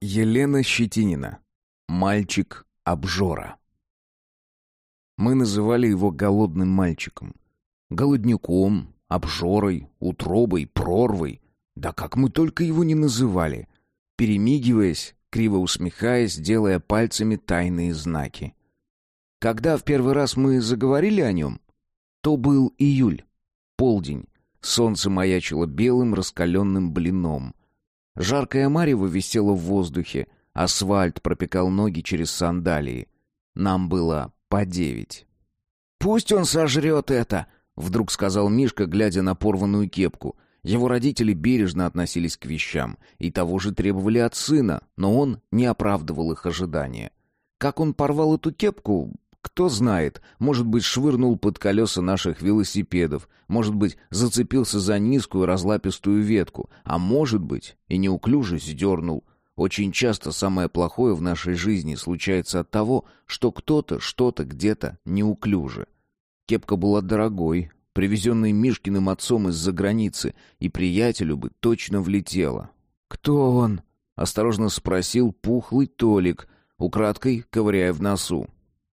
Елена Щетинина. Мальчик-обжора. Мы называли его голодным мальчиком. Голодняком, обжорой, утробой, прорвой. Да как мы только его не называли. Перемигиваясь, криво усмехаясь, делая пальцами тайные знаки. Когда в первый раз мы заговорили о нем, то был июль, полдень. Солнце маячило белым раскаленным блином. Жаркое марево висело в воздухе, асфальт пропекал ноги через сандалии. Нам было по девять. «Пусть он сожрет это!» — вдруг сказал Мишка, глядя на порванную кепку. Его родители бережно относились к вещам и того же требовали от сына, но он не оправдывал их ожидания. Как он порвал эту кепку, кто знает, может быть, швырнул под колеса наших велосипедов, может быть, зацепился за низкую разлапистую ветку, а может быть, и неуклюже сдернул. Очень часто самое плохое в нашей жизни случается от того, что кто-то что-то где-то неуклюже. Кепка была дорогой, привезенной Мишкиным отцом из-за границы, и приятелю бы точно влетела. «Кто он?» — осторожно спросил пухлый Толик, украдкой ковыряя в носу.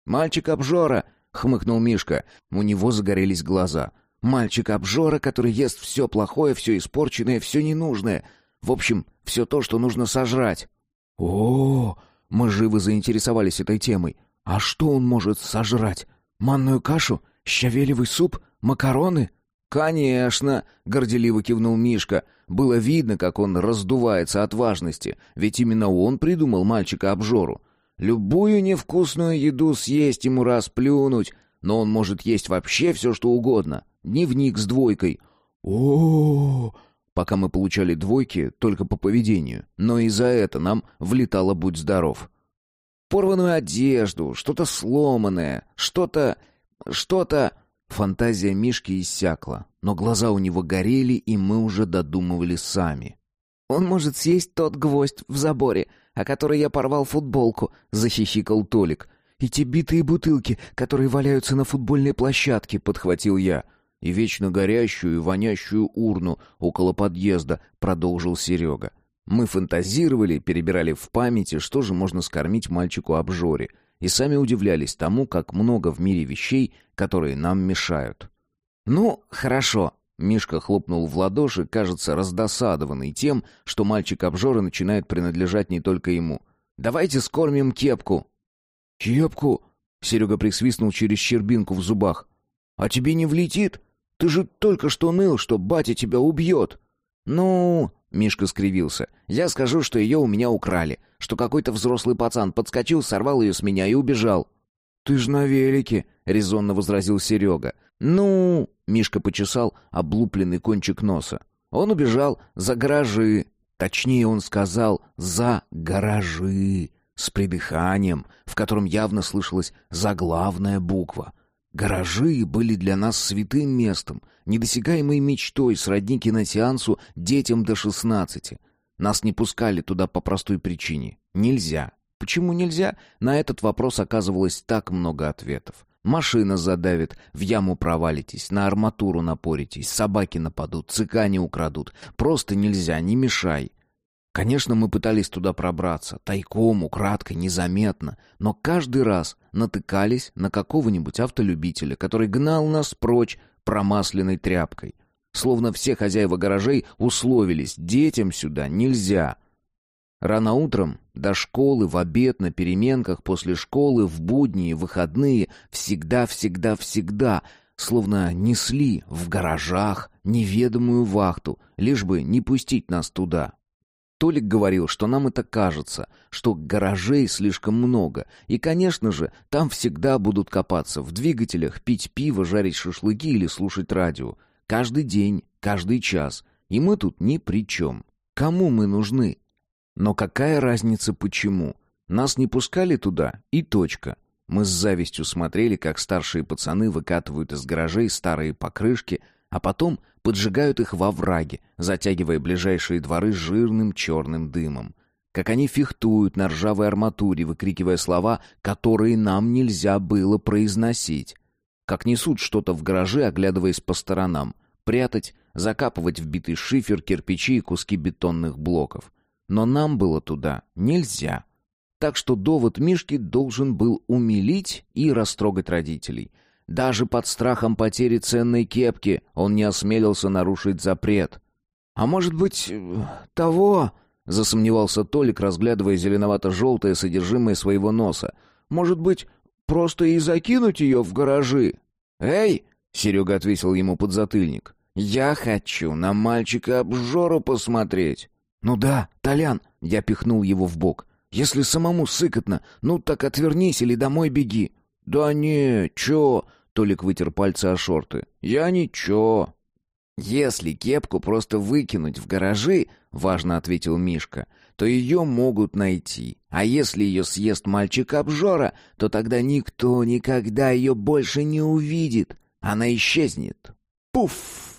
«Мальчик-обжора!» — хмыкнул Мишка. У него загорелись глаза. «Мальчик-обжора, который ест все плохое, все испорченное, все ненужное. В общем, все то, что нужно сожрать». О, мы живо заинтересовались этой темой. А что он может сожрать? Манную кашу? Щавелевый суп? Макароны? «Конечно!» — горделиво кивнул Мишка. Было видно, как он раздувается от важности, ведь именно он придумал мальчика-обжору. Любую невкусную еду съесть ему раз плюнуть, но он может есть вообще все, что угодно. Дневник с двойкой. -о, -о Пока мы получали двойки только по поведению, но и за это нам влетало «Будь здоров». Порванную одежду, что-то сломанное, что-то... что-то... Фантазия Мишки иссякла, но глаза у него горели, и мы уже додумывали сами. «Он может съесть тот гвоздь в заборе, о которой я порвал футболку», — захихикал Толик. «И те битые бутылки, которые валяются на футбольной площадке», — подхватил я. «И вечно горящую и вонящую урну около подъезда», — продолжил Серега. Мы фантазировали, перебирали в памяти, что же можно скормить мальчику-обжоре, и сами удивлялись тому, как много в мире вещей, которые нам мешают. «Ну, хорошо», Мишка хлопнул в ладоши, кажется, раздосадованный тем, что мальчик-обжора начинает принадлежать не только ему. «Давайте скормим кепку». «Кепку?» — Серега присвистнул через щербинку в зубах. «А тебе не влетит? Ты же только что ныл, что батя тебя убьет». «Ну...» — Мишка скривился. «Я скажу, что ее у меня украли, что какой-то взрослый пацан подскочил, сорвал ее с меня и убежал». «Ты ж на велике», — резонно возразил Серега. «Ну...» — Мишка почесал облупленный кончик носа. «Он убежал за гаражи. Точнее, он сказал «за гаражи» с придыханием, в котором явно слышалась заглавная буква. Гаражи были для нас святым местом, недосягаемой мечтой сродни киносеансу детям до шестнадцати. Нас не пускали туда по простой причине. Нельзя. Почему нельзя? На этот вопрос оказывалось так много ответов. Машина задавит, в яму провалитесь, на арматуру напоритесь, собаки нападут, цыгане украдут. Просто нельзя, не мешай. Конечно, мы пытались туда пробраться, тайком, украдкой, незаметно, но каждый раз натыкались на какого-нибудь автолюбителя, который гнал нас прочь промасленной тряпкой. Словно все хозяева гаражей условились, детям сюда нельзя. Рано утром, до школы, в обед, на переменках, после школы, в будни выходные, всегда-всегда-всегда, словно несли в гаражах неведомую вахту, лишь бы не пустить нас туда. Толик говорил, что нам это кажется, что гаражей слишком много, и, конечно же, там всегда будут копаться в двигателях, пить пиво, жарить шашлыки или слушать радио. Каждый день, каждый час. И мы тут ни при чем. Кому мы нужны? Но какая разница почему? Нас не пускали туда, и точка. Мы с завистью смотрели, как старшие пацаны выкатывают из гаражей старые покрышки, а потом поджигают их во враге, затягивая ближайшие дворы жирным черным дымом. Как они фехтуют на ржавой арматуре, выкрикивая слова, которые нам нельзя было произносить. Как несут что-то в гараже, оглядываясь по сторонам. Прятать, закапывать в битый шифер, кирпичи и куски бетонных блоков. Но нам было туда нельзя. Так что довод Мишки должен был умилить и растрогать родителей. Даже под страхом потери ценной кепки он не осмелился нарушить запрет. «А может быть, того...» — засомневался Толик, разглядывая зеленовато-желтое содержимое своего носа. «Может быть, просто и закинуть ее в гаражи?» «Эй!» — Серега ответил ему подзатыльник. «Я хочу на мальчика-обжору посмотреть». «Ну да, Толян!» — я пихнул его в бок. «Если самому сыкотно, ну так отвернись или домой беги». «Да не, чё?» — Толик вытер пальцы о шорты. «Я ничего». «Если кепку просто выкинуть в гаражи, — важно ответил Мишка, — то ее могут найти. А если ее съест мальчик-обжора, то тогда никто никогда ее больше не увидит. Она исчезнет. Пуф!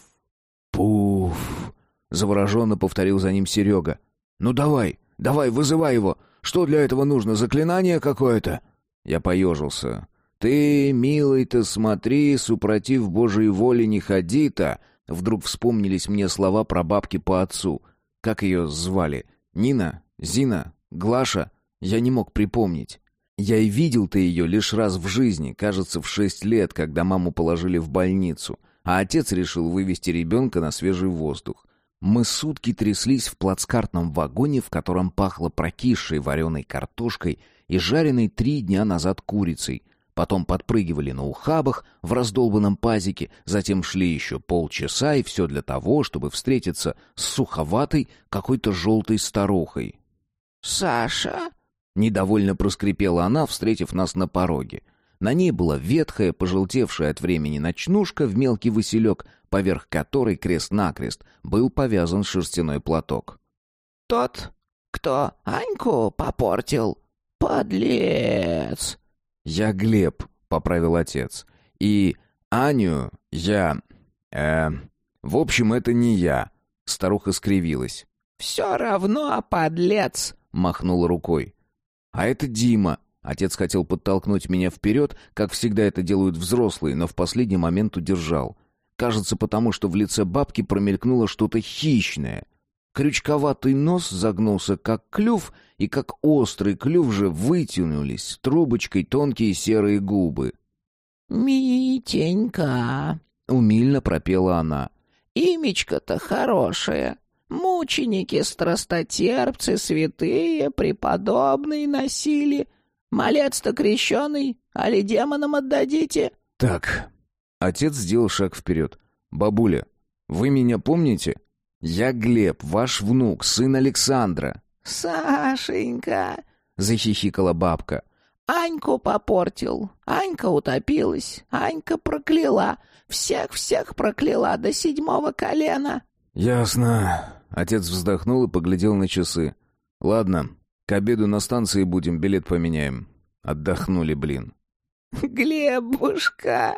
Пуф! Завороженно повторил за ним Серега. «Ну давай, давай, вызывай его. Что для этого нужно, заклинание какое-то?» Я поежился. «Ты, милый-то, смотри, супротив Божьей воли не ходи-то!» Вдруг вспомнились мне слова про бабки по отцу. Как ее звали? Нина? Зина? Глаша? Я не мог припомнить. Я и видел-то ее лишь раз в жизни, кажется, в шесть лет, когда маму положили в больницу, а отец решил вывести ребенка на свежий воздух. Мы сутки тряслись в плацкартном вагоне, в котором пахло прокисшей вареной картошкой и жареной три дня назад курицей, потом подпрыгивали на ухабах в раздолбанном пазике, затем шли еще полчаса, и все для того, чтобы встретиться с суховатой какой-то желтой старухой. «Саша?» — недовольно проскрипела она, встретив нас на пороге. На ней была ветхая, пожелтевшая от времени ночнушка в мелкий василек, поверх которой крест-накрест был повязан шерстяной платок. «Тот, кто Аньку попортил? Подлец!» «Я Глеб», — поправил отец. «И Аню я... э... В общем, это не я». Старуха скривилась. «Все равно, подлец!» — махнула рукой. «А это Дима». Отец хотел подтолкнуть меня вперед, как всегда это делают взрослые, но в последний момент удержал. Кажется, потому что в лице бабки промелькнуло что-то хищное. Крючковатый нос загнулся, как клюв, и как острый клюв же вытянулись трубочкой тонкие серые губы. «Митенька!» — умильно пропела она. «Имечко-то хорошее. Мученики-страстотерпцы, святые, преподобные носили. Малец-то крещеный, али демонам отдадите?» «Так». Отец сделал шаг вперед. «Бабуля, вы меня помните?» «Я Глеб, ваш внук, сын Александра». «Сашенька!» — захихикала бабка. «Аньку попортил, Анька утопилась, Анька прокляла, всех-всех прокляла до седьмого колена». «Ясно». Отец вздохнул и поглядел на часы. «Ладно, к обеду на станции будем, билет поменяем. Отдохнули, блин». «Глебушка!»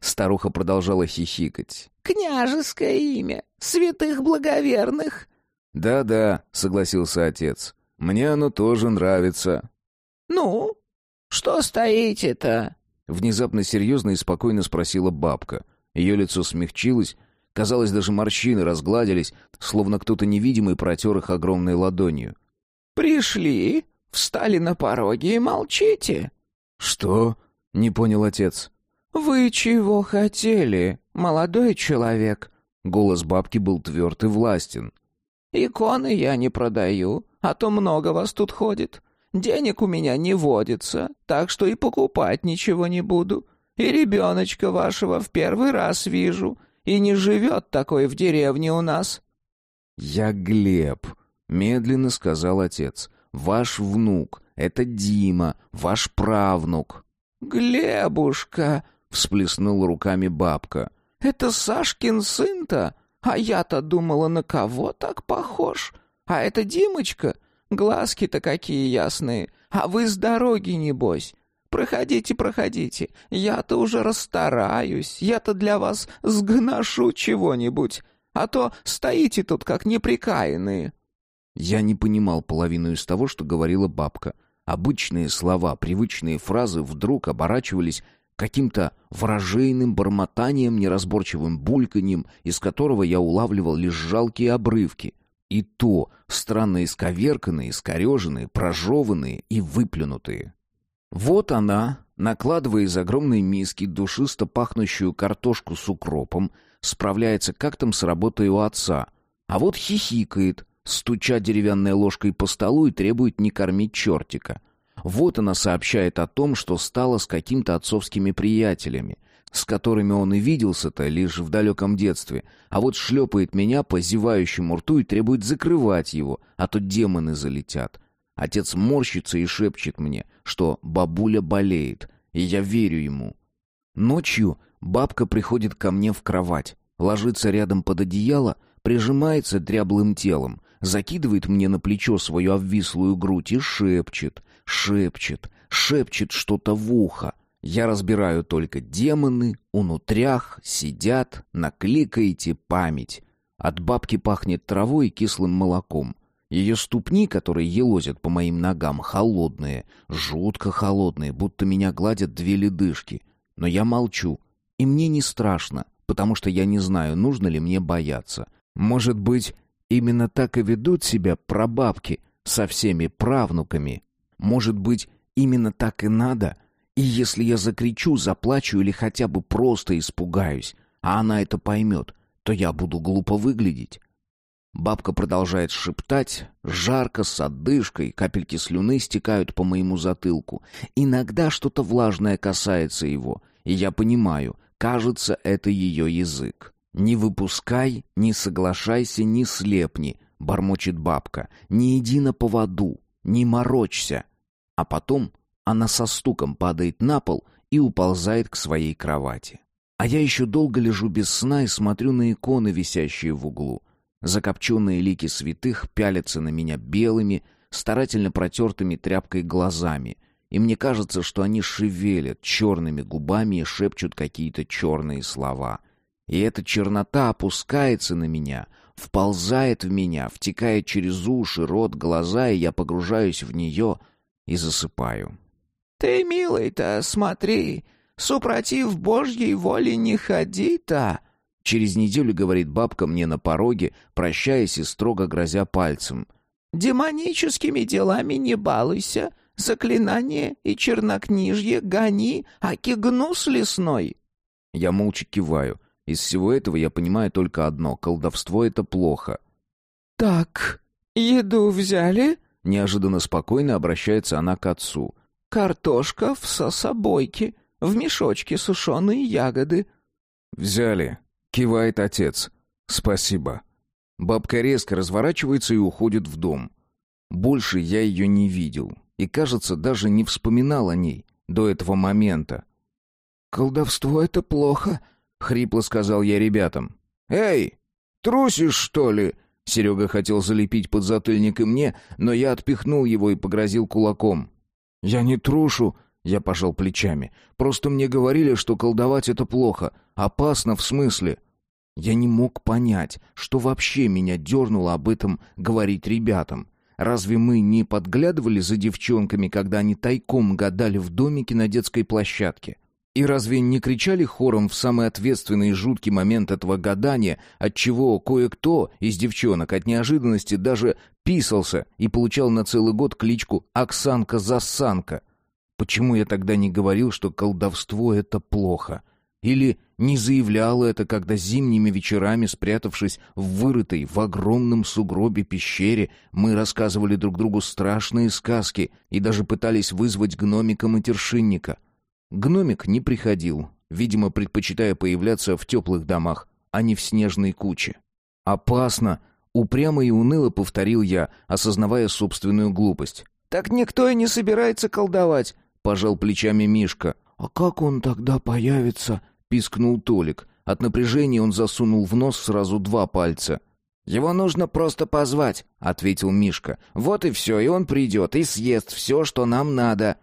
Старуха продолжала хихикать. «Княжеское имя! Святых благоверных!» «Да-да», — согласился отец. «Мне оно тоже нравится». «Ну, что стоите-то?» Внезапно серьезно и спокойно спросила бабка. Ее лицо смягчилось, казалось, даже морщины разгладились, словно кто-то невидимый протер их огромной ладонью. «Пришли, встали на пороге и молчите». «Что?» — не понял отец. «Вы чего хотели, молодой человек?» Голос бабки был тверд и властен. «Иконы я не продаю, а то много вас тут ходит. Денег у меня не водится, так что и покупать ничего не буду. И ребеночка вашего в первый раз вижу, и не живет такой в деревне у нас». «Я Глеб», — медленно сказал отец. «Ваш внук. Это Дима, ваш правнук». «Глебушка», — всплеснула руками бабка. «Это Сашкин сын-то? А я-то думала, на кого так похож? А это Димочка? Глазки-то какие ясные. А вы с дороги, небось. Проходите, проходите. Я-то уже расстараюсь. Я-то для вас сгношу чего-нибудь. А то стоите тут, как неприкаянные». Я не понимал половину из того, что говорила бабка. Обычные слова, привычные фразы вдруг оборачивались каким-то вражейным бормотанием, неразборчивым бульканьем, из которого я улавливал лишь жалкие обрывки. И то странно исковерканные, искореженные, прожеванные и выплюнутые. Вот она, накладывая из огромной миски душисто пахнущую картошку с укропом, справляется как там с работой у отца. А вот хихикает, стуча деревянной ложкой по столу и требует не кормить чертика. Вот она сообщает о том, что стала с какими-то отцовскими приятелями, с которыми он и виделся-то лишь в далеком детстве, а вот шлепает меня по зевающему рту и требует закрывать его, а то демоны залетят. Отец морщится и шепчет мне, что бабуля болеет, и я верю ему. Ночью бабка приходит ко мне в кровать, ложится рядом под одеяло, прижимается дряблым телом, закидывает мне на плечо свою обвислую грудь и шепчет, шепчет, шепчет что-то в ухо. Я разбираю только демоны, унутрях, сидят, накликаете память. От бабки пахнет травой и кислым молоком. Ее ступни, которые елозят по моим ногам, холодные, жутко холодные, будто меня гладят две ледышки. Но я молчу, и мне не страшно, потому что я не знаю, нужно ли мне бояться. Может быть, именно так и ведут себя прабабки со всеми правнуками. Может быть, именно так и надо. И если я закричу, заплачу или хотя бы просто испугаюсь, а она это поймет, то я буду глупо выглядеть. Бабка продолжает шептать, жарко, с отдышкой, капельки слюны стекают по моему затылку. Иногда что-то влажное касается его, и я понимаю, кажется, это ее язык. «Не выпускай, не соглашайся, не слепни», — бормочет бабка. «Не иди на поводу, не морочься». А потом она со стуком падает на пол и уползает к своей кровати. А я еще долго лежу без сна и смотрю на иконы, висящие в углу. Закопченные лики святых пялятся на меня белыми, старательно протертыми тряпкой глазами, и мне кажется, что они шевелят черными губами и шепчут какие-то черные слова. И эта чернота опускается на меня, вползает в меня, втекает через уши, рот, глаза, и я погружаюсь в нее и засыпаю. «Ты, милый-то, смотри, супротив Божьей воли не ходи-то!» Через неделю говорит бабка мне на пороге, прощаясь и строго грозя пальцем. «Демоническими делами не балуйся, заклинание и чернокнижье гони, а кигнус лесной». Я молча киваю. Из всего этого я понимаю только одно — колдовство — это плохо. «Так, еду взяли?» Неожиданно спокойно обращается она к отцу. «Картошка в сособойке, в мешочке сушеные ягоды». «Взяли», Кивает отец. Спасибо. Бабка резко разворачивается и уходит в дом. Больше я ее не видел и, кажется, даже не вспоминал о ней до этого момента. «Колдовство — это плохо», — хрипло сказал я ребятам. «Эй, трусишь, что ли?» Серега хотел залепить подзатыльник и мне, но я отпихнул его и погрозил кулаком. «Я не трушу», — я пожал плечами. «Просто мне говорили, что колдовать — это плохо. Опасно в смысле?» Я не мог понять, что вообще меня дернуло об этом говорить ребятам. Разве мы не подглядывали за девчонками, когда они тайком гадали в домике на детской площадке? И разве не кричали хором в самый ответственный и жуткий момент этого гадания, отчего кое-кто из девчонок от неожиданности даже писался и получал на целый год кличку «Оксанка-засанка»? Почему я тогда не говорил, что колдовство — это плохо? Или не заявлял это, когда зимними вечерами, спрятавшись в вырытой в огромном сугробе пещере, мы рассказывали друг другу страшные сказки и даже пытались вызвать гномика-матершинника. Гномик не приходил, видимо, предпочитая появляться в теплых домах, а не в снежной куче. «Опасно!» — упрямо и уныло повторил я, осознавая собственную глупость. «Так никто и не собирается колдовать!» — пожал плечами Мишка. «А как он тогда появится?» пискнул Толик. От напряжения он засунул в нос сразу два пальца. «Его нужно просто позвать», — ответил Мишка. «Вот и все, и он придет и съест все, что нам надо».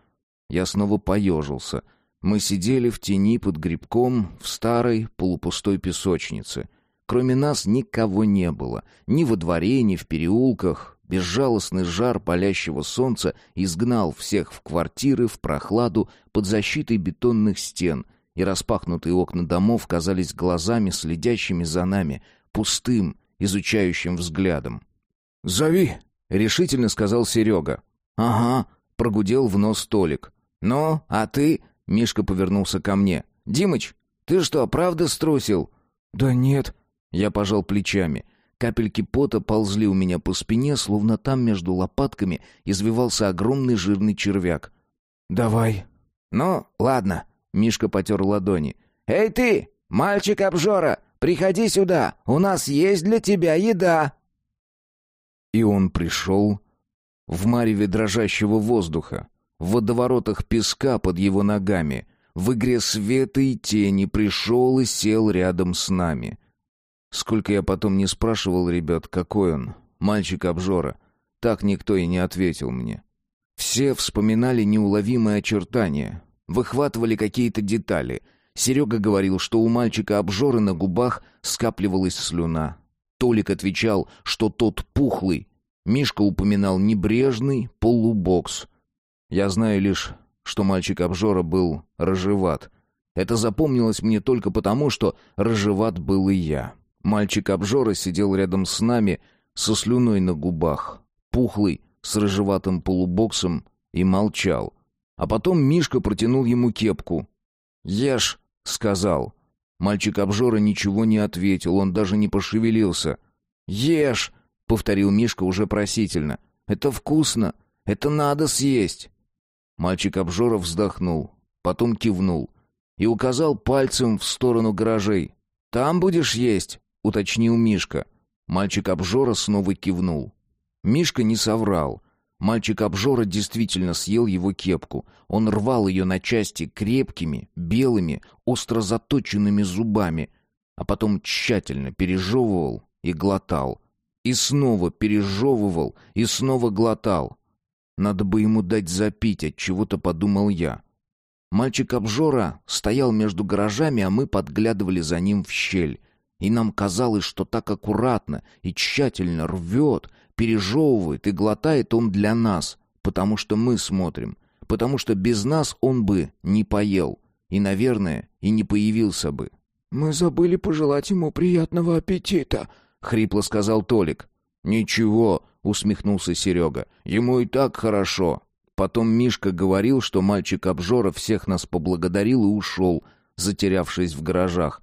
Я снова поежился. Мы сидели в тени под грибком в старой полупустой песочнице. Кроме нас никого не было. Ни во дворе, ни в переулках. Безжалостный жар палящего солнца изгнал всех в квартиры, в прохладу, под защитой бетонных стен — и распахнутые окна домов казались глазами, следящими за нами, пустым, изучающим взглядом. «Зови», — решительно сказал Серега. «Ага», — прогудел в нос Толик. «Ну, а ты?» — Мишка повернулся ко мне. «Димыч, ты что, правда струсил?» «Да нет», — я пожал плечами. Капельки пота ползли у меня по спине, словно там между лопатками извивался огромный жирный червяк. «Давай». «Ну, ладно», — Мишка потер ладони. «Эй ты, мальчик-обжора, приходи сюда, у нас есть для тебя еда». И он пришел в мареве дрожащего воздуха, в водоворотах песка под его ногами, в игре света и тени пришел и сел рядом с нами. Сколько я потом не спрашивал ребят, какой он, мальчик-обжора, так никто и не ответил мне. Все вспоминали неуловимые очертания, выхватывали какие-то детали. Серега говорил, что у мальчика-обжоры на губах скапливалась слюна. Толик отвечал, что тот пухлый. Мишка упоминал небрежный полубокс. Я знаю лишь, что мальчик-обжора был рыжеват. Это запомнилось мне только потому, что рыжеват был и я. Мальчик-обжора сидел рядом с нами со слюной на губах, пухлый, с рыжеватым полубоксом, и молчал. А потом Мишка протянул ему кепку. «Ешь», — сказал. Мальчик-обжора ничего не ответил, он даже не пошевелился. «Ешь», — повторил Мишка уже просительно. «Это вкусно, это надо съесть». Мальчик-обжора вздохнул, потом кивнул и указал пальцем в сторону гаражей. «Там будешь есть?» — уточнил Мишка. Мальчик-обжора снова кивнул. Мишка не соврал. Мальчик-обжора действительно съел его кепку. Он рвал ее на части крепкими, белыми, остро заточенными зубами, а потом тщательно пережевывал и глотал. И снова пережевывал и снова глотал. Надо бы ему дать запить, от чего-то подумал я. Мальчик-обжора стоял между гаражами, а мы подглядывали за ним в щель и нам казалось, что так аккуратно и тщательно рвет, пережевывает и глотает он для нас, потому что мы смотрим, потому что без нас он бы не поел и, наверное, и не появился бы. «Мы забыли пожелать ему приятного аппетита», — хрипло сказал Толик. «Ничего», — усмехнулся Серега, — «ему и так хорошо». Потом Мишка говорил, что мальчик-обжора всех нас поблагодарил и ушел, затерявшись в гаражах,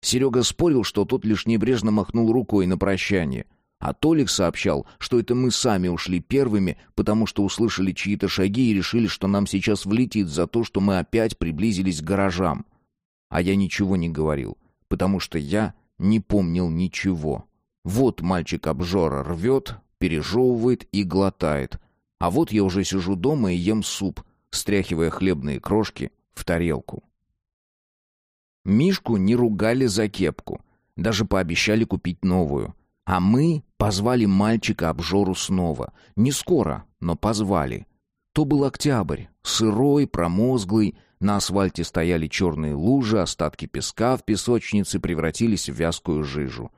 Серега спорил, что тот лишь небрежно махнул рукой на прощание. А Толик сообщал, что это мы сами ушли первыми, потому что услышали чьи-то шаги и решили, что нам сейчас влетит за то, что мы опять приблизились к гаражам. А я ничего не говорил, потому что я не помнил ничего. Вот мальчик-обжора рвет, пережевывает и глотает. А вот я уже сижу дома и ем суп, стряхивая хлебные крошки в тарелку. Мишку не ругали за кепку, даже пообещали купить новую. А мы позвали мальчика-обжору снова. Не скоро, но позвали. То был октябрь, сырой, промозглый, на асфальте стояли черные лужи, остатки песка в песочнице превратились в вязкую жижу.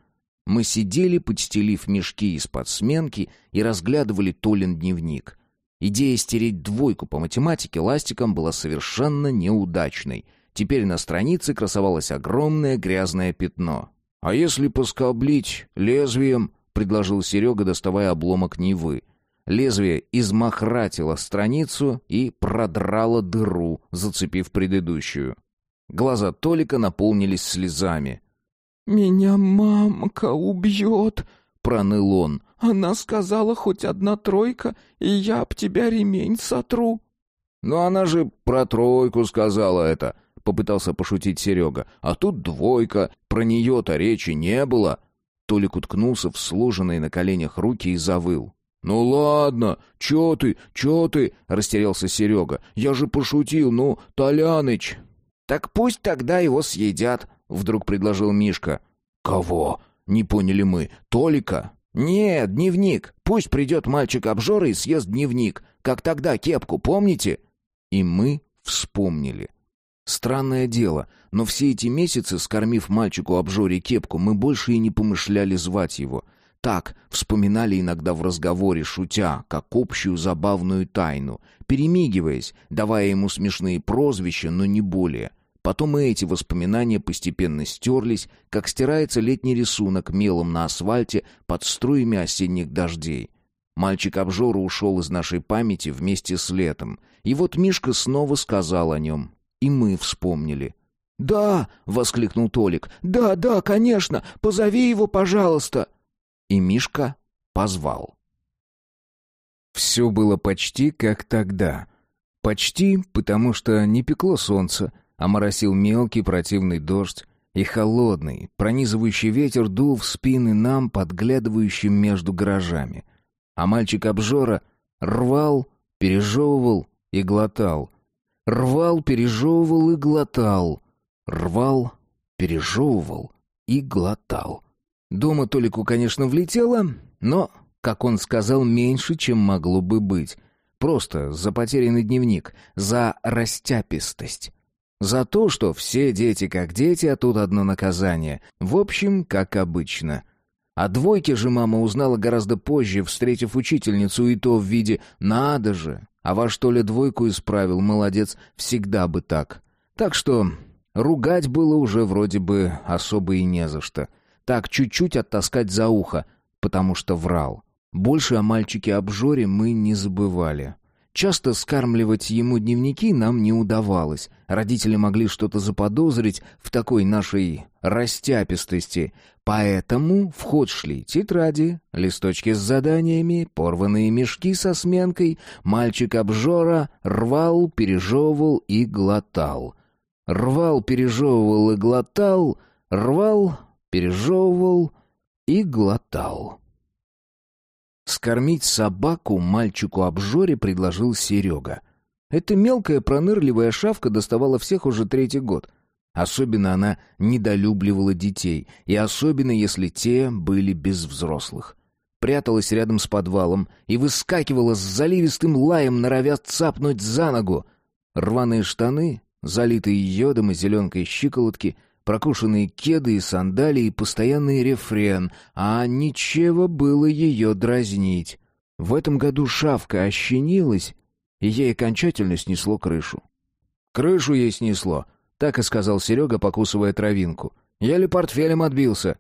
Мы сидели, подстелив мешки из-под сменки и разглядывали Толин дневник. Идея стереть двойку по математике ластиком была совершенно неудачной — Теперь на странице красовалось огромное грязное пятно. «А если поскоблить лезвием?» — предложил Серега, доставая обломок Невы. Лезвие измахратило страницу и продрало дыру, зацепив предыдущую. Глаза Толика наполнились слезами. «Меня мамка убьет!» — проныл он. «Она сказала, хоть одна тройка, и я об тебя ремень сотру». «Но она же про тройку сказала это», попытался пошутить Серега. «А тут двойка, про нее-то речи не было». Толик уткнулся в сложенные на коленях руки и завыл. «Ну ладно, чё ты, чё ты?» — растерялся Серега. «Я же пошутил, ну, Толяныч!» «Так пусть тогда его съедят», — вдруг предложил Мишка. «Кого?» — не поняли мы. «Толика?» «Нет, дневник. Пусть придет мальчик-обжора и съест дневник, как тогда кепку, помните?» И мы вспомнили. Странное дело, но все эти месяцы, скормив мальчику обжоре кепку, мы больше и не помышляли звать его. Так, вспоминали иногда в разговоре, шутя, как общую забавную тайну, перемигиваясь, давая ему смешные прозвища, но не более. Потом и эти воспоминания постепенно стерлись, как стирается летний рисунок мелом на асфальте под струями осенних дождей. Мальчик-обжора ушел из нашей памяти вместе с летом. И вот Мишка снова сказал о нем. И мы вспомнили. «Да!» — воскликнул Толик. «Да, да, конечно! Позови его, пожалуйста!» И Мишка позвал. Все было почти как тогда. Почти, потому что не пекло солнце, а моросил мелкий противный дождь, и холодный, пронизывающий ветер дул в спины нам, подглядывающим между гаражами. А мальчик-обжора рвал, пережевывал и глотал. Рвал, пережевывал и глотал. Рвал, пережевывал и глотал. Дома Толику, конечно, влетело, но, как он сказал, меньше, чем могло бы быть. Просто за потерянный дневник, за растяпистость. За то, что все дети как дети, а тут одно наказание. В общем, как обычно. О двойке же мама узнала гораздо позже, встретив учительницу, и то в виде «надо же». А во что ли двойку исправил, молодец, всегда бы так. Так что ругать было уже вроде бы особо и не за что. Так чуть-чуть оттаскать за ухо, потому что врал. Больше о мальчике-обжоре мы не забывали. Часто скармливать ему дневники нам не удавалось. Родители могли что-то заподозрить в такой нашей растяпистости. Поэтому в ход шли тетради, листочки с заданиями, порванные мешки со сменкой. Мальчик-обжора рвал, пережевывал и глотал. Рвал, пережевывал и глотал, рвал, пережевывал и глотал. Скормить собаку мальчику-обжоре предложил Серега. Эта мелкая пронырливая шавка доставала всех уже третий год. Особенно она недолюбливала детей, и особенно если те были без взрослых. Пряталась рядом с подвалом и выскакивала с заливистым лаем, норовя цапнуть за ногу. Рваные штаны, залитые йодом и зеленкой щиколотки — прокушенные кеды и сандалии постоянный рефрен, а ничего было ее дразнить. В этом году шавка ощенилась, и ей окончательно снесло крышу. «Крышу ей снесло», — так и сказал Серега, покусывая травинку. «Еле портфелем отбился».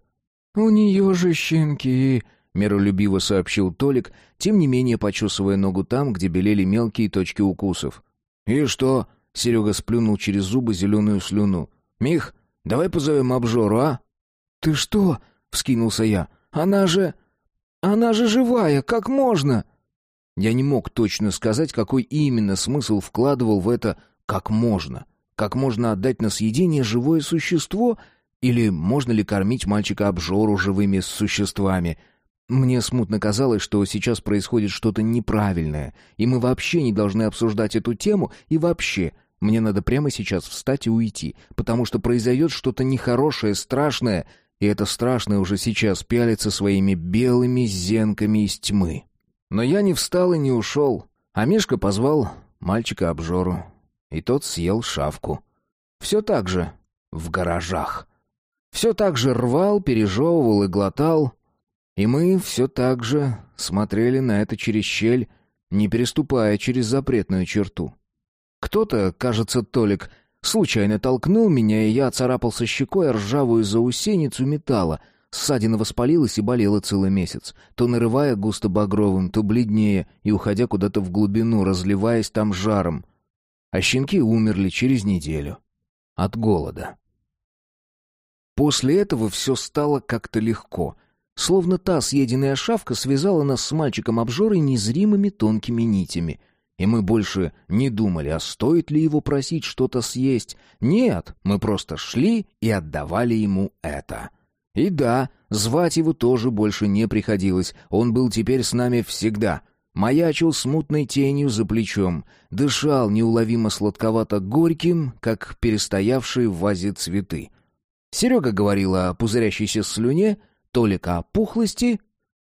«У нее же щенки», — миролюбиво сообщил Толик, тем не менее почесывая ногу там, где белели мелкие точки укусов. «И что?» — Серега сплюнул через зубы зеленую слюну. «Мих, Давай позовем обжору, а?» «Ты что?» — вскинулся я. «Она же... она же живая, как можно?» Я не мог точно сказать, какой именно смысл вкладывал в это «как можно». Как можно отдать на съедение живое существо или можно ли кормить мальчика-обжору живыми существами? Мне смутно казалось, что сейчас происходит что-то неправильное, и мы вообще не должны обсуждать эту тему, и вообще — мне надо прямо сейчас встать и уйти, потому что произойдет что-то нехорошее, страшное, и это страшное уже сейчас пялится своими белыми зенками из тьмы. Но я не встал и не ушел, а Мишка позвал мальчика-обжору, и тот съел шавку. Все так же, в гаражах. Все так же рвал, пережевывал и глотал, и мы все так же смотрели на это через щель, не переступая через запретную черту. Кто-то, кажется, Толик, случайно толкнул меня, и я царапался щекой ржавую заусеницу металла. Ссадина воспалилась и болела целый месяц, то нарывая густо багровым, то бледнее и уходя куда-то в глубину, разливаясь там жаром. А щенки умерли через неделю. От голода. После этого все стало как-то легко. Словно та съеденная шавка связала нас с мальчиком-обжорой незримыми тонкими нитями — и мы больше не думали, а стоит ли его просить что-то съесть. Нет, мы просто шли и отдавали ему это. И да, звать его тоже больше не приходилось, он был теперь с нами всегда. Маячил смутной тенью за плечом, дышал неуловимо сладковато-горьким, как перестоявшие в вазе цветы. Серега говорил о пузырящейся слюне, Толика о пухлости,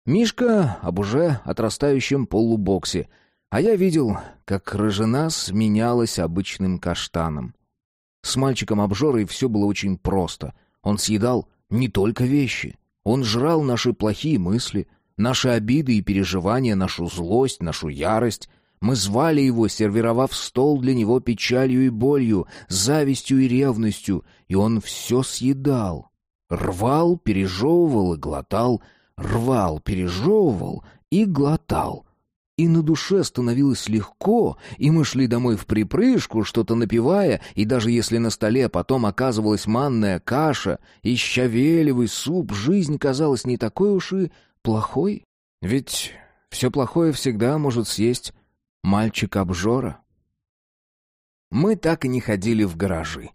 Мишка об уже отрастающем полубоксе — а я видел, как рыжина сменялась обычным каштаном. С мальчиком-обжорой все было очень просто. Он съедал не только вещи. Он жрал наши плохие мысли, наши обиды и переживания, нашу злость, нашу ярость. Мы звали его, сервировав стол для него печалью и болью, завистью и ревностью, и он все съедал. Рвал, пережевывал и глотал, рвал, пережевывал и глотал. И на душе становилось легко, и мы шли домой в припрыжку, что-то напивая, и даже если на столе потом оказывалась манная каша и щавелевый суп, жизнь казалась не такой уж и плохой. Ведь все плохое всегда может съесть мальчик-обжора. Мы так и не ходили в гаражи.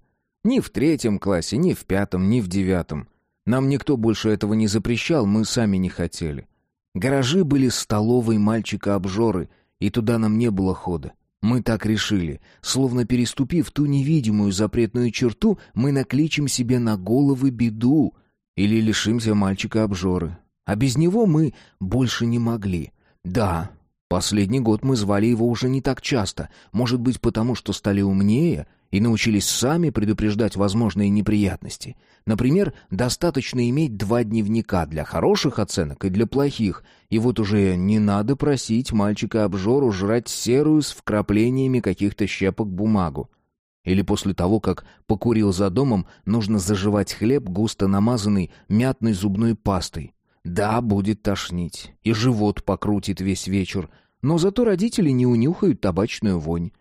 Ни в третьем классе, ни в пятом, ни в девятом. Нам никто больше этого не запрещал, мы сами не хотели. Гаражи были столовой мальчика-обжоры, и туда нам не было хода. Мы так решили. Словно переступив ту невидимую запретную черту, мы накличем себе на головы беду или лишимся мальчика-обжоры. А без него мы больше не могли. Да, последний год мы звали его уже не так часто. Может быть, потому что стали умнее и научились сами предупреждать возможные неприятности. Например, достаточно иметь два дневника для хороших оценок и для плохих, и вот уже не надо просить мальчика-обжору жрать серую с вкраплениями каких-то щепок бумагу. Или после того, как покурил за домом, нужно заживать хлеб, густо намазанный мятной зубной пастой. Да, будет тошнить, и живот покрутит весь вечер, но зато родители не унюхают табачную вонь.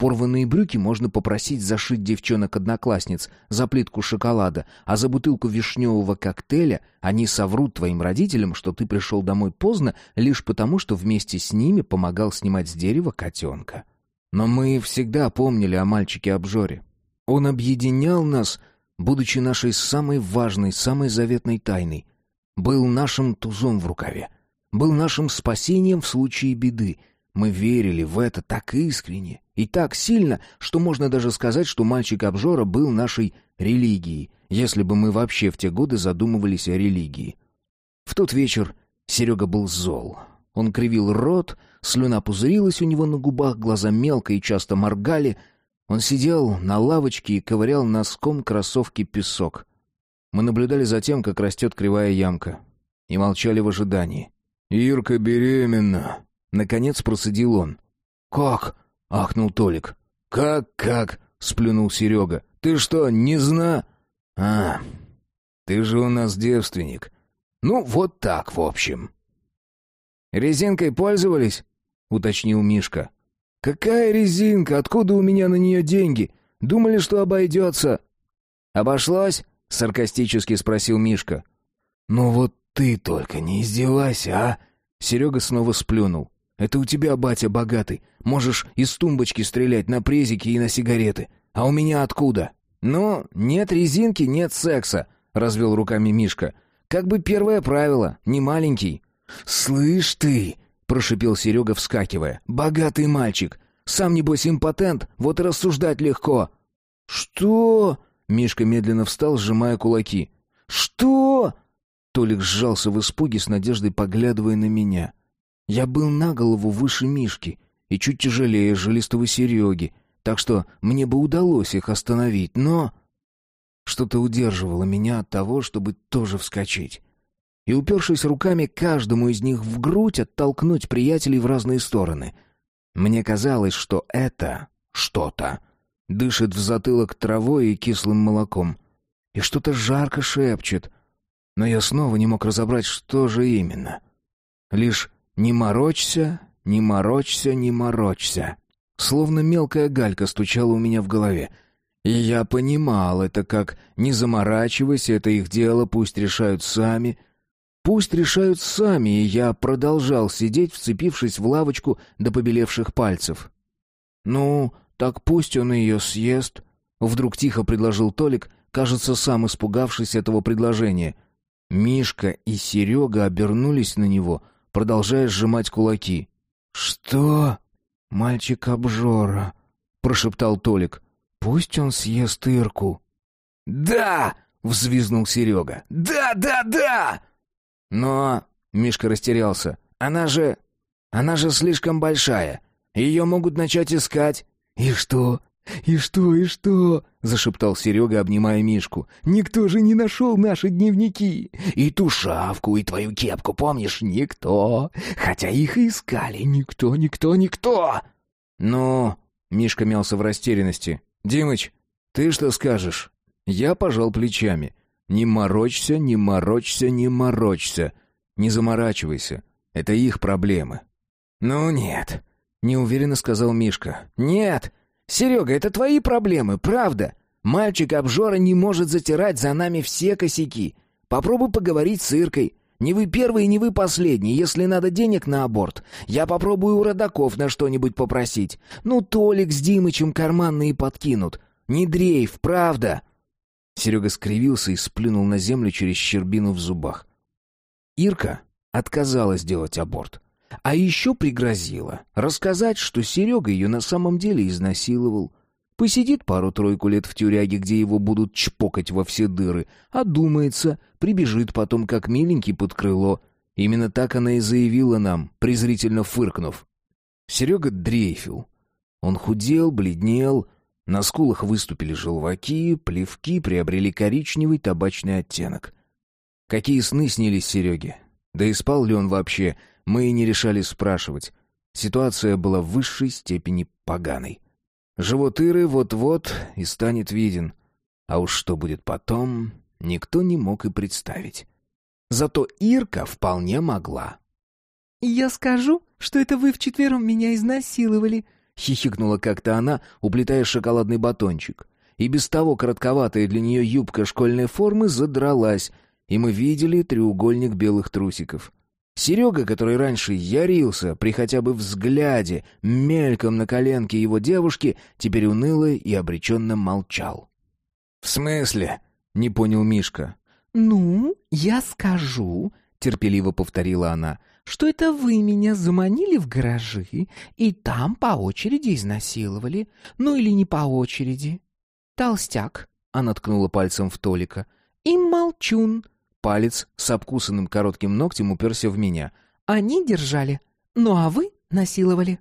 Порванные брюки можно попросить зашить девчонок-одноклассниц за плитку шоколада, а за бутылку вишневого коктейля они соврут твоим родителям, что ты пришел домой поздно лишь потому, что вместе с ними помогал снимать с дерева котенка. Но мы всегда помнили о мальчике-обжоре. Он объединял нас, будучи нашей самой важной, самой заветной тайной. Был нашим тузом в рукаве. Был нашим спасением в случае беды — мы верили в это так искренне и так сильно, что можно даже сказать, что мальчик-обжора был нашей религией, если бы мы вообще в те годы задумывались о религии. В тот вечер Серега был зол. Он кривил рот, слюна пузырилась у него на губах, глаза мелко и часто моргали. Он сидел на лавочке и ковырял носком кроссовки песок. Мы наблюдали за тем, как растет кривая ямка, и молчали в ожидании. «Ирка беременна», Наконец процедил он. «Как?» — ахнул Толик. «Как-как?» — сплюнул Серега. «Ты что, не зна...» «А, ты же у нас девственник. Ну, вот так, в общем». «Резинкой пользовались?» — уточнил Мишка. «Какая резинка? Откуда у меня на нее деньги? Думали, что обойдется?» «Обошлось?» — саркастически спросил Мишка. «Ну вот ты только не издевайся, а!» Серега снова сплюнул. Это у тебя батя богатый. Можешь из тумбочки стрелять на презики и на сигареты. А у меня откуда? Ну, нет резинки, нет секса, развел руками Мишка. Как бы первое правило, не маленький. Слышь ты, прошипел Серега, вскакивая. Богатый мальчик. Сам небось импотент, вот и рассуждать легко. Что? Мишка медленно встал, сжимая кулаки. Что? Толик сжался в испуге с надеждой, поглядывая на меня. Я был на голову выше Мишки и чуть тяжелее жилистого Сереги, так что мне бы удалось их остановить, но... Что-то удерживало меня от того, чтобы тоже вскочить. И, упершись руками каждому из них в грудь, оттолкнуть приятелей в разные стороны. Мне казалось, что это что-то дышит в затылок травой и кислым молоком. И что-то жарко шепчет. Но я снова не мог разобрать, что же именно. Лишь «Не морочься, не морочься, не морочься». Словно мелкая галька стучала у меня в голове. И я понимал это как «не заморачивайся, это их дело, пусть решают сами». Пусть решают сами, и я продолжал сидеть, вцепившись в лавочку до побелевших пальцев. «Ну, так пусть он ее съест», — вдруг тихо предложил Толик, кажется, сам испугавшись этого предложения. Мишка и Серега обернулись на него, продолжая сжимать кулаки. «Что?» «Мальчик-обжора», — прошептал Толик. «Пусть он съест Ирку». «Да!» — взвизнул Серега. «Да, да, да!» «Но...» — Мишка растерялся. «Она же... она же слишком большая. Ее могут начать искать». «И что? «И что, и что?» — зашептал Серега, обнимая Мишку. «Никто же не нашел наши дневники! И ту шавку, и твою кепку, помнишь? Никто! Хотя их и искали! Никто, никто, никто!» «Ну...» — Мишка мялся в растерянности. «Димыч, ты что скажешь?» Я пожал плечами. «Не морочься, не морочься, не морочься. Не заморачивайся. Это их проблемы». «Ну нет», — неуверенно сказал Мишка. «Нет! Серега, это твои проблемы, правда. Мальчик-обжора не может затирать за нами все косяки. Попробуй поговорить с Иркой. Не вы первый, не вы последний. Если надо денег на аборт, я попробую у родаков на что-нибудь попросить. Ну, Толик с Димычем карманные подкинут. Не дрейф, правда?» Серега скривился и сплюнул на землю через щербину в зубах. Ирка отказалась делать аборт. А еще пригрозила рассказать, что Серега ее на самом деле изнасиловал. Посидит пару-тройку лет в тюряге, где его будут чпокать во все дыры, одумается, прибежит потом как миленький под крыло. Именно так она и заявила нам, презрительно фыркнув. Серега дрейфил. Он худел, бледнел, на скулах выступили желваки, плевки приобрели коричневый табачный оттенок. Какие сны снились Сереге? Да и спал ли он вообще, мы и не решали спрашивать. Ситуация была в высшей степени поганой. Живот Иры вот-вот и станет виден. А уж что будет потом, никто не мог и представить. Зато Ирка вполне могла. «Я скажу, что это вы вчетвером меня изнасиловали», — хихикнула как-то она, уплетая шоколадный батончик. И без того коротковатая для нее юбка школьной формы задралась, и мы видели треугольник белых трусиков. Серега, который раньше ярился при хотя бы взгляде, мельком на коленке его девушки, теперь уныло и обреченно молчал. «В смысле?» — не понял Мишка. «Ну, я скажу», — терпеливо повторила она, «что это вы меня заманили в гаражи и там по очереди изнасиловали. Ну или не по очереди. Толстяк», — она ткнула пальцем в Толика, — «и молчун, Палец с обкусанным коротким ногтем уперся в меня. «Они держали, ну а вы насиловали».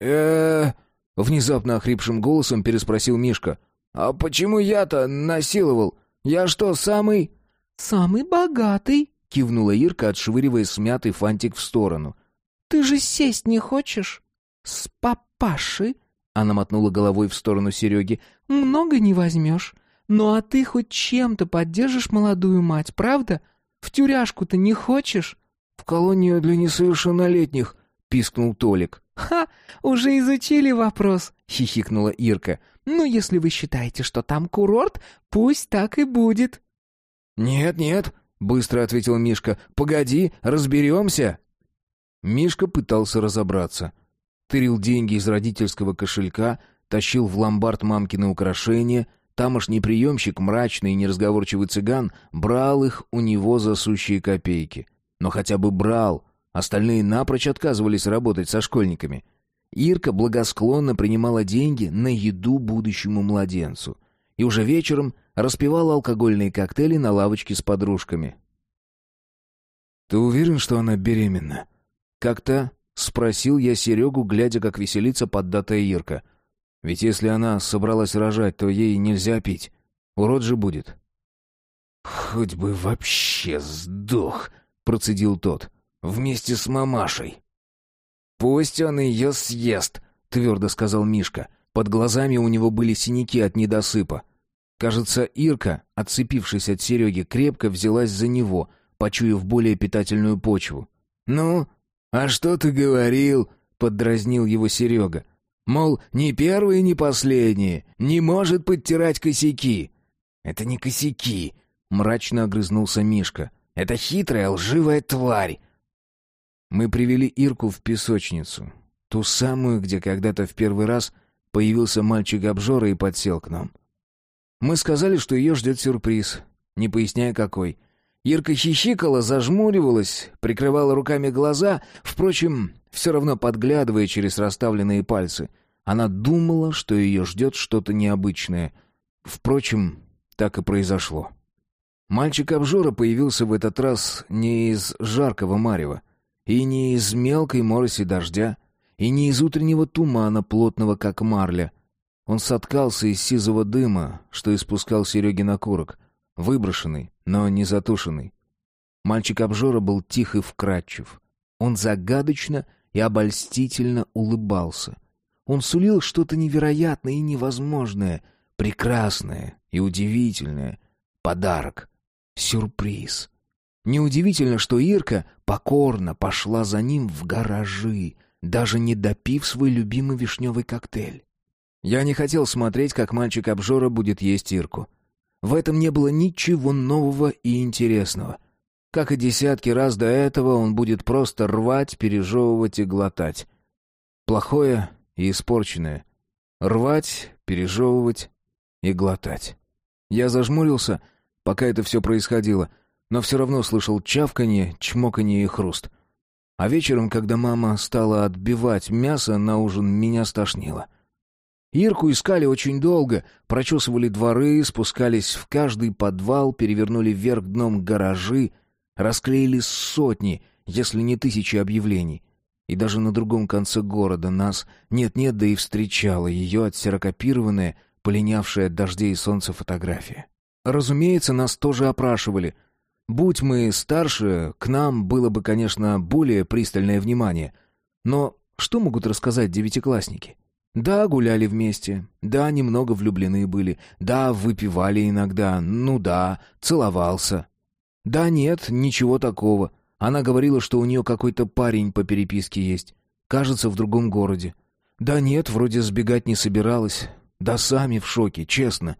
э внезапно охрипшим голосом переспросил Мишка. «А почему я-то насиловал? Я что, самый...» «Самый богатый», — кивнула Ирка, отшвыривая смятый фантик в сторону. «Ты же сесть не хочешь? С папаши?» Она мотнула головой в сторону Сереги. «Много не возьмешь. Ну а ты хоть чем-то поддержишь молодую мать, правда? В тюряшку-то не хочешь?» «В колонию для несовершеннолетних», — пискнул Толик. «Ха! Уже изучили вопрос», — хихикнула Ирка. «Ну, если вы считаете, что там курорт, пусть так и будет». «Нет, нет», — быстро ответил Мишка. «Погоди, разберемся». Мишка пытался разобраться. Тырил деньги из родительского кошелька, тащил в ломбард мамкины украшения, Тамошний приемщик, мрачный и неразговорчивый цыган, брал их у него за сущие копейки. Но хотя бы брал, остальные напрочь отказывались работать со школьниками. Ирка благосклонно принимала деньги на еду будущему младенцу. И уже вечером распивала алкогольные коктейли на лавочке с подружками. «Ты уверен, что она беременна?» Как-то спросил я Серегу, глядя, как веселится поддатая Ирка — ведь если она собралась рожать, то ей нельзя пить. Урод же будет. «Хоть бы вообще сдох», — процедил тот, — «вместе с мамашей». «Пусть он ее съест», — твердо сказал Мишка. Под глазами у него были синяки от недосыпа. Кажется, Ирка, отцепившись от Сереги, крепко взялась за него, почуяв более питательную почву. «Ну, а что ты говорил?» — поддразнил его Серега. Мол, ни первые, ни последние, не может подтирать косяки. Это не косяки, мрачно огрызнулся Мишка. Это хитрая, лживая тварь. Мы привели Ирку в песочницу, ту самую, где когда-то в первый раз появился мальчик-обжора и подсел к нам. Мы сказали, что ее ждет сюрприз, не поясняя какой. Ирка хихикала, зажмуривалась, прикрывала руками глаза, впрочем, все равно подглядывая через расставленные пальцы. Она думала, что ее ждет что-то необычное. Впрочем, так и произошло. Мальчик-обжора появился в этот раз не из жаркого марева, и не из мелкой мороси дождя, и не из утреннего тумана, плотного как марля. Он соткался из сизого дыма, что испускал Серегин окурок. Выброшенный, но не затушенный. Мальчик-обжора был тих и вкрадчив. Он загадочно и обольстительно улыбался. Он сулил что-то невероятное и невозможное, прекрасное и удивительное. Подарок. Сюрприз. Неудивительно, что Ирка покорно пошла за ним в гаражи, даже не допив свой любимый вишневый коктейль. Я не хотел смотреть, как мальчик-обжора будет есть Ирку. В этом не было ничего нового и интересного. Как и десятки раз до этого, он будет просто рвать, пережевывать и глотать. Плохое и испорченное. Рвать, пережевывать и глотать. Я зажмурился, пока это все происходило, но все равно слышал чавканье, чмоканье и хруст. А вечером, когда мама стала отбивать мясо на ужин, меня стошнило — Ирку искали очень долго, прочесывали дворы, спускались в каждый подвал, перевернули вверх дном гаражи, расклеили сотни, если не тысячи объявлений. И даже на другом конце города нас нет-нет, да и встречала ее отсерокопированная, полинявшая от дождей и солнца фотография. Разумеется, нас тоже опрашивали. Будь мы старше, к нам было бы, конечно, более пристальное внимание. Но что могут рассказать девятиклассники? Да, гуляли вместе. Да, немного влюблены были. Да, выпивали иногда. Ну да, целовался. Да нет, ничего такого. Она говорила, что у нее какой-то парень по переписке есть. Кажется, в другом городе. Да нет, вроде сбегать не собиралась. Да сами в шоке, честно.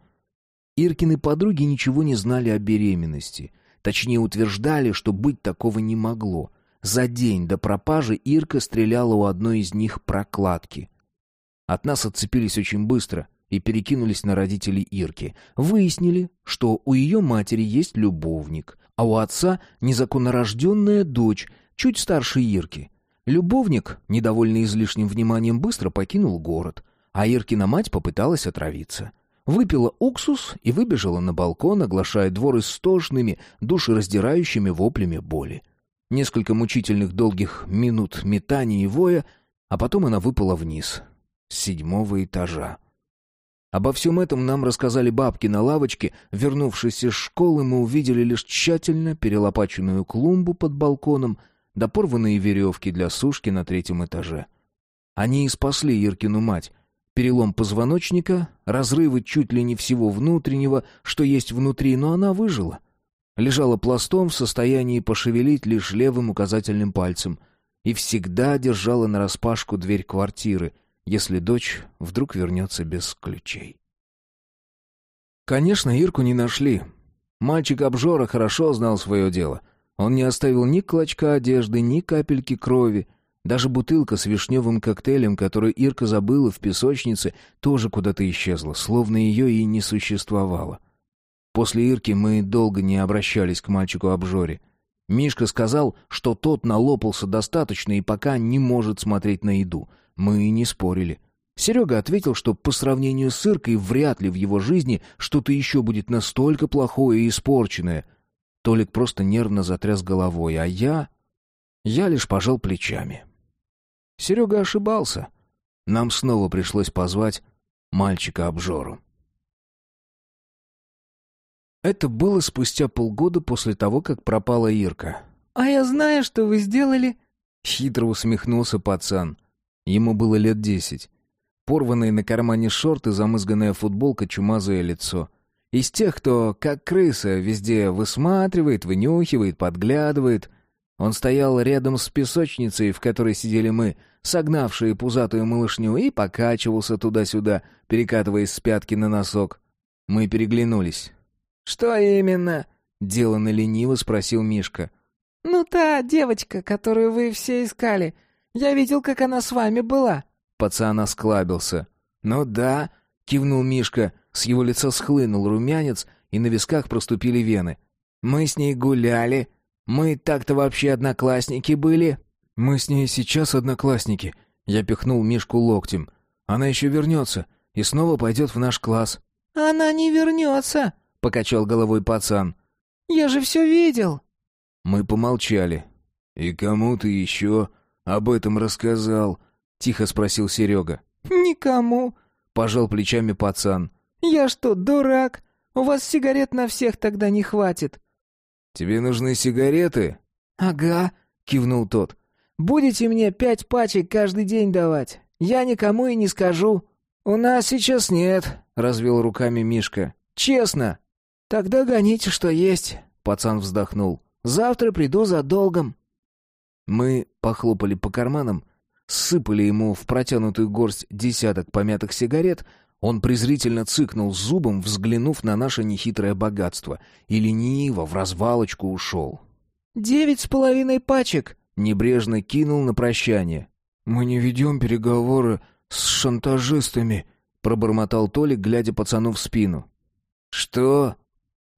Иркины подруги ничего не знали о беременности. Точнее, утверждали, что быть такого не могло. За день до пропажи Ирка стреляла у одной из них прокладки — от нас отцепились очень быстро и перекинулись на родителей Ирки. Выяснили, что у ее матери есть любовник, а у отца незаконнорожденная дочь, чуть старше Ирки. Любовник, недовольный излишним вниманием, быстро покинул город, а Иркина мать попыталась отравиться. Выпила уксус и выбежала на балкон, оглашая двор истошными, душераздирающими воплями боли. Несколько мучительных долгих минут метания и воя, а потом она выпала вниз, с седьмого этажа. Обо всем этом нам рассказали бабки на лавочке. Вернувшись из школы, мы увидели лишь тщательно перелопаченную клумбу под балконом да порванные веревки для сушки на третьем этаже. Они и спасли Иркину мать. Перелом позвоночника, разрывы чуть ли не всего внутреннего, что есть внутри, но она выжила. Лежала пластом в состоянии пошевелить лишь левым указательным пальцем и всегда держала нараспашку дверь квартиры — если дочь вдруг вернется без ключей. Конечно, Ирку не нашли. Мальчик-обжора хорошо знал свое дело. Он не оставил ни клочка одежды, ни капельки крови. Даже бутылка с вишневым коктейлем, которую Ирка забыла в песочнице, тоже куда-то исчезла, словно ее и не существовало. После Ирки мы долго не обращались к мальчику-обжоре. Мишка сказал, что тот налопался достаточно и пока не может смотреть на еду — мы не спорили. Серега ответил, что по сравнению с Иркой вряд ли в его жизни что-то еще будет настолько плохое и испорченное. Толик просто нервно затряс головой, а я... Я лишь пожал плечами. Серега ошибался. Нам снова пришлось позвать мальчика-обжору. Это было спустя полгода после того, как пропала Ирка. «А я знаю, что вы сделали...» Хитро усмехнулся пацан. Ему было лет десять. Порванные на кармане шорты, замызганная футболка, чумазое лицо. Из тех, кто, как крыса, везде высматривает, вынюхивает, подглядывает. Он стоял рядом с песочницей, в которой сидели мы, согнавшие пузатую малышню, и покачивался туда-сюда, перекатываясь с пятки на носок. Мы переглянулись. «Что именно?» — деланно лениво спросил Мишка. «Ну та девочка, которую вы все искали. Я видел, как она с вами была». Пацан осклабился. «Ну да», — кивнул Мишка. С его лица схлынул румянец, и на висках проступили вены. «Мы с ней гуляли. Мы так-то вообще одноклассники были». «Мы с ней сейчас одноклассники», — я пихнул Мишку локтем. «Она еще вернется и снова пойдет в наш класс». «Она не вернется», — покачал головой пацан. «Я же все видел». Мы помолчали. «И кому ты еще об этом рассказал?» — тихо спросил Серега. «Никому». пожал плечами пацан. «Я что, дурак? У вас сигарет на всех тогда не хватит». «Тебе нужны сигареты?» «Ага», — кивнул тот. «Будете мне пять пачек каждый день давать? Я никому и не скажу». «У нас сейчас нет», — развел руками Мишка. «Честно». «Тогда гоните, что есть», — пацан вздохнул. «Завтра приду за долгом». Мы похлопали по карманам, сыпали ему в протянутую горсть десяток помятых сигарет, он презрительно цыкнул зубом, взглянув на наше нехитрое богатство, и лениво в развалочку ушел. «Девять с половиной пачек!» — небрежно кинул на прощание. «Мы не ведем переговоры с шантажистами», — пробормотал Толик, глядя пацану в спину. «Что?»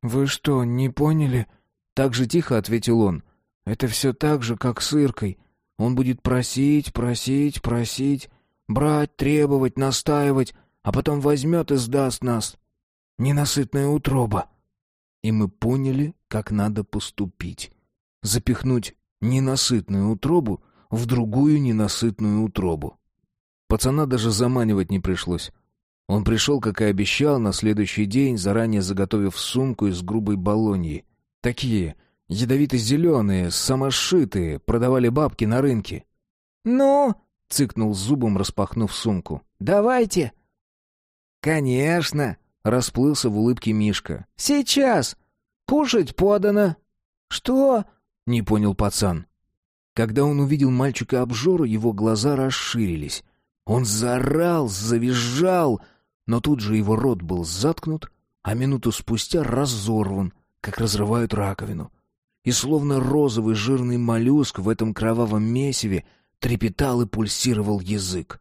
«Вы что, не поняли?» Так же тихо ответил он. «Это все так же, как с Иркой. Он будет просить, просить, просить, брать, требовать, настаивать, а потом возьмет и сдаст нас. Ненасытная утроба. И мы поняли, как надо поступить. Запихнуть ненасытную утробу в другую ненасытную утробу. Пацана даже заманивать не пришлось. Он пришел, как и обещал, на следующий день, заранее заготовив сумку из грубой балоньи. Такие, ядовито-зеленые, самошитые, продавали бабки на рынке. «Ну?» — цыкнул зубом, распахнув сумку. «Давайте!» «Конечно!» — расплылся в улыбке Мишка. «Сейчас! Кушать подано!» «Что?» — не понял пацан. Когда он увидел мальчика-обжору, его глаза расширились. Он заорал, завизжал, но тут же его рот был заткнут, а минуту спустя разорван, как разрывают раковину. И словно розовый жирный моллюск в этом кровавом месиве трепетал и пульсировал язык.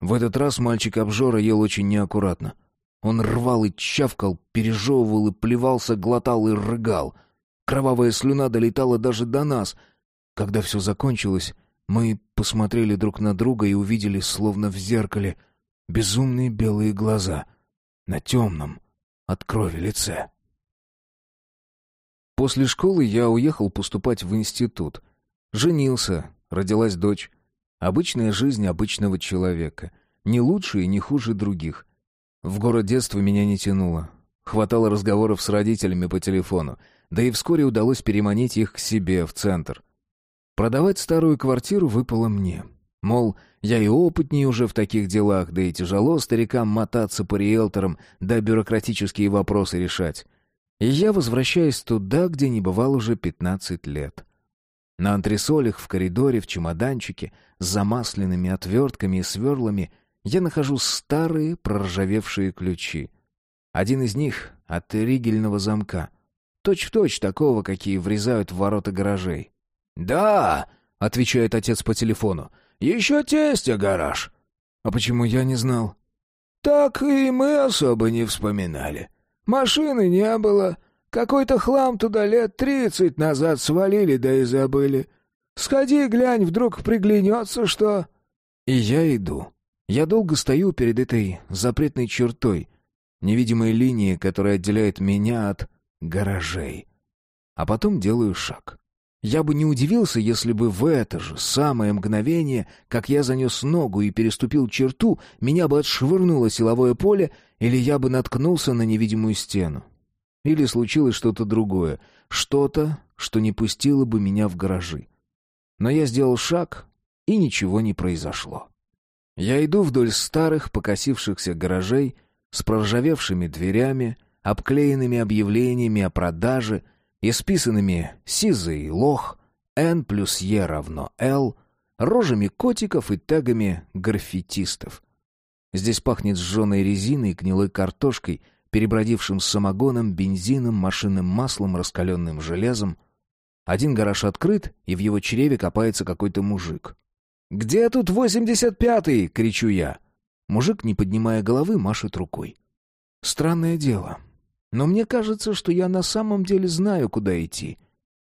В этот раз мальчик-обжора ел очень неаккуратно. Он рвал и чавкал, пережевывал и плевался, глотал и рыгал. Кровавая слюна долетала даже до нас. Когда все закончилось, мы посмотрели друг на друга и увидели, словно в зеркале, безумные белые глаза на темном от крови лице. После школы я уехал поступать в институт. Женился, родилась дочь. Обычная жизнь обычного человека. Не лучше и не хуже других. В город детства меня не тянуло. Хватало разговоров с родителями по телефону. Да и вскоре удалось переманить их к себе в центр. Продавать старую квартиру выпало мне. Мол, я и опытнее уже в таких делах, да и тяжело старикам мотаться по риэлторам, да бюрократические вопросы решать. И я возвращаюсь туда, где не бывал уже пятнадцать лет. На антресолях, в коридоре, в чемоданчике, с замасленными отвертками и сверлами я нахожу старые проржавевшие ключи. Один из них от ригельного замка. Точь-в-точь точь такого, какие врезают в ворота гаражей. «Да», — отвечает отец по телефону, — «еще тестя гараж». «А почему я не знал?» «Так и мы особо не вспоминали. Машины не было, какой-то хлам туда лет тридцать назад свалили, да и забыли. Сходи, глянь, вдруг приглянется что...» И я иду. Я долго стою перед этой запретной чертой, невидимой линией, которая отделяет меня от гаражей. А потом делаю шаг. Я бы не удивился, если бы в это же самое мгновение, как я занес ногу и переступил черту, меня бы отшвырнуло силовое поле, или я бы наткнулся на невидимую стену. Или случилось что-то другое, что-то, что не пустило бы меня в гаражи. Но я сделал шаг, и ничего не произошло. Я иду вдоль старых покосившихся гаражей с проржавевшими дверями, обклеенными объявлениями о продаже, исписанными «Сизый лох», «N плюс Е равно L», рожами котиков и тегами граффитистов. Здесь пахнет сжженной резиной и гнилой картошкой — перебродившим самогоном, бензином, машинным маслом, раскаленным железом. Один гараж открыт, и в его чреве копается какой-то мужик. «Где тут восемьдесят пятый?» — кричу я. Мужик, не поднимая головы, машет рукой. Странное дело. Но мне кажется, что я на самом деле знаю, куда идти.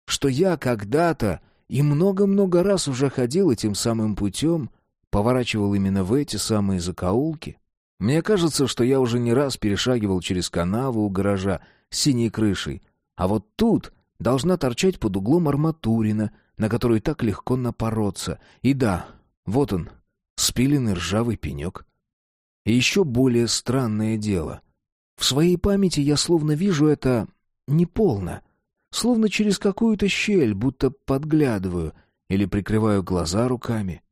Что я когда-то и много-много раз уже ходил этим самым путем, поворачивал именно в эти самые закоулки. Мне кажется, что я уже не раз перешагивал через канаву у гаража с синей крышей, а вот тут должна торчать под углом арматурина, на которую так легко напороться. И да, вот он, спиленный ржавый пенек. И еще более странное дело. Своей памяти я словно вижу это неполно, словно через какую-то щель, будто подглядываю или прикрываю глаза руками.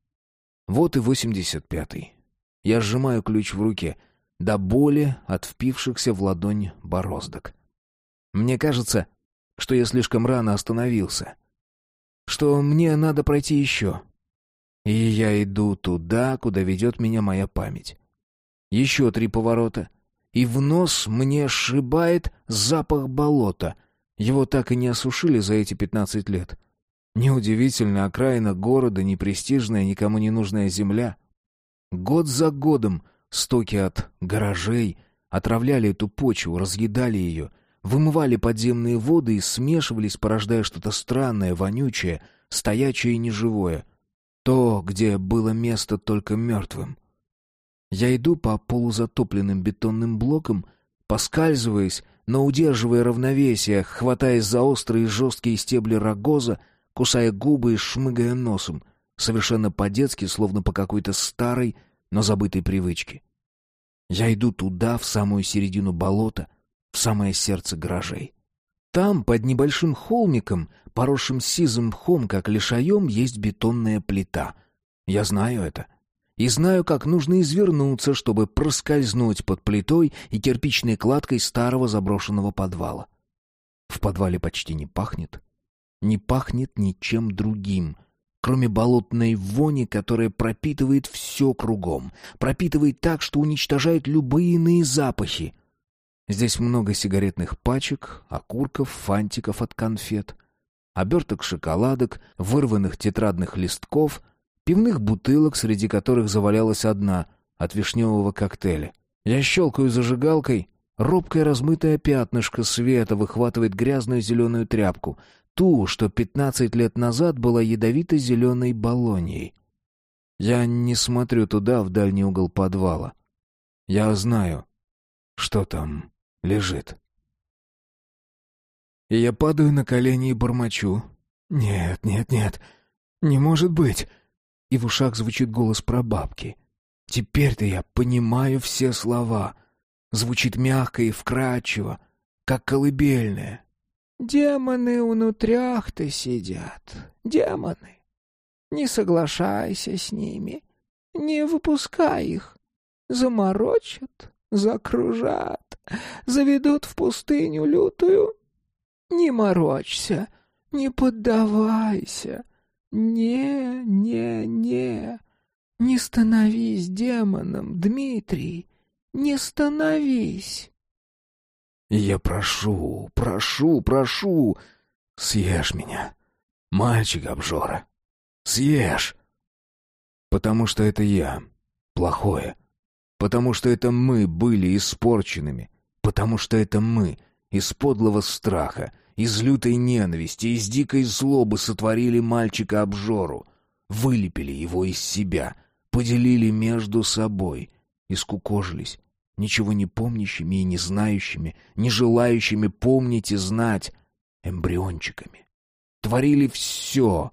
Вот и восемьдесят пятый. Я сжимаю ключ в руке, до боли от впившихся в ладонь бороздок. Мне кажется, что я слишком рано остановился, что мне надо пройти еще. И я иду туда, куда ведет меня моя память. Еще три поворота, и в нос мне сшибает запах болота. Его так и не осушили за эти пятнадцать лет. Неудивительно, окраина города, непрестижная, никому не нужная земля. Год за годом стоки от гаражей отравляли эту почву, разъедали ее, вымывали подземные воды и смешивались, порождая что-то странное, вонючее, стоячее и неживое. То, где было место только мертвым. Я иду по полузатопленным бетонным блокам, поскальзываясь, но удерживая равновесие, хватаясь за острые жесткие стебли рогоза, кусая губы и шмыгая носом, совершенно по-детски, словно по какой-то старой, но забытой привычке. Я иду туда, в самую середину болота, в самое сердце гаражей. Там, под небольшим холмиком, поросшим сизым мхом, как лишаем, есть бетонная плита. Я знаю это. И знаю, как нужно извернуться, чтобы проскользнуть под плитой и кирпичной кладкой старого заброшенного подвала. В подвале почти не пахнет не пахнет ничем другим, кроме болотной вони, которая пропитывает все кругом, пропитывает так, что уничтожает любые иные запахи. Здесь много сигаретных пачек, окурков, фантиков от конфет, оберток шоколадок, вырванных тетрадных листков, пивных бутылок, среди которых завалялась одна от вишневого коктейля. Я щелкаю зажигалкой, робкое размытое пятнышко света выхватывает грязную зеленую тряпку — ту, что пятнадцать лет назад была ядовито-зеленой баллонией. Я не смотрю туда, в дальний угол подвала. Я знаю, что там лежит. И я падаю на колени и бормочу. «Нет, нет, нет, не может быть!» И в ушах звучит голос прабабки. «Теперь-то я понимаю все слова. Звучит мягко и вкрадчиво, как колыбельная, Демоны внутрях-то сидят, демоны. Не соглашайся с ними, не выпускай их. Заморочат, закружат, заведут в пустыню лютую. Не морочься, не поддавайся. Не, не, не. Не становись демоном, Дмитрий, не становись. Я прошу, прошу, прошу, съешь меня, мальчик-обжора, съешь. Потому что это я, плохое. Потому что это мы были испорченными. Потому что это мы из подлого страха, из лютой ненависти, из дикой злобы сотворили мальчика-обжору, вылепили его из себя, поделили между собой, искукожились, ничего не помнящими и не знающими, не желающими помнить и знать эмбриончиками. Творили все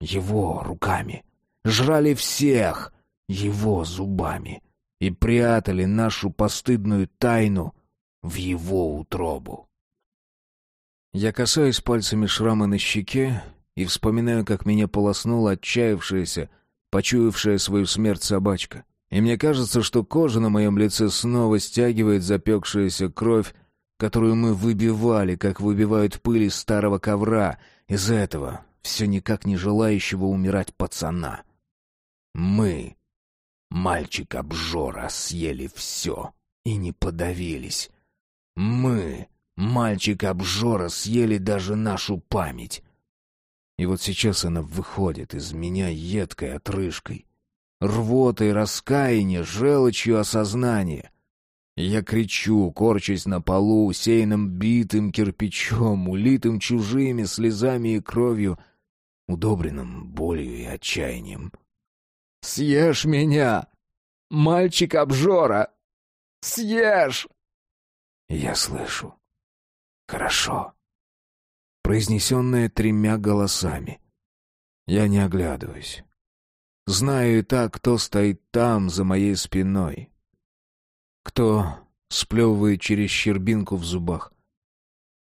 его руками, жрали всех его зубами и прятали нашу постыдную тайну в его утробу. Я касаюсь пальцами шрама на щеке и вспоминаю, как меня полоснула отчаявшаяся, почуявшая свою смерть собачка. И мне кажется, что кожа на моем лице снова стягивает запекшаяся кровь, которую мы выбивали, как выбивают пыль из старого ковра, из этого, все никак не желающего умирать пацана. Мы, мальчик-обжора, съели все и не подавились. Мы, мальчик-обжора, съели даже нашу память. И вот сейчас она выходит из меня едкой отрыжкой, рвотой раскаяния, желчью осознания. Я кричу, корчась на полу, усеянным битым кирпичом, улитым чужими слезами и кровью, удобренным болью и отчаянием. «Съешь меня, мальчик-обжора! Съешь!» Я слышу. «Хорошо». Произнесенное тремя голосами. Я не оглядываюсь. Знаю и так, кто стоит там, за моей спиной. Кто сплевывает через щербинку в зубах,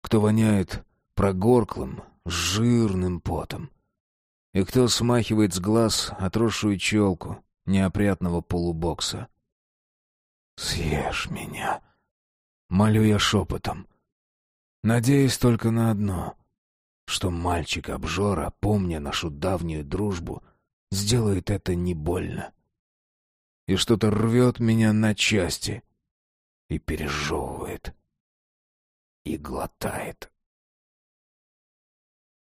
кто воняет прогорклым, жирным потом, и кто смахивает с глаз отросшую челку неопрятного полубокса. «Съешь меня!» — молю я шепотом. Надеюсь только на одно, что мальчик-обжора, помня нашу давнюю дружбу, сделает это не больно. И что-то рвет меня на части — и пережевывает, и глотает.